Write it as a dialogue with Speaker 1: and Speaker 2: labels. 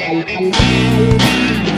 Speaker 1: Oh.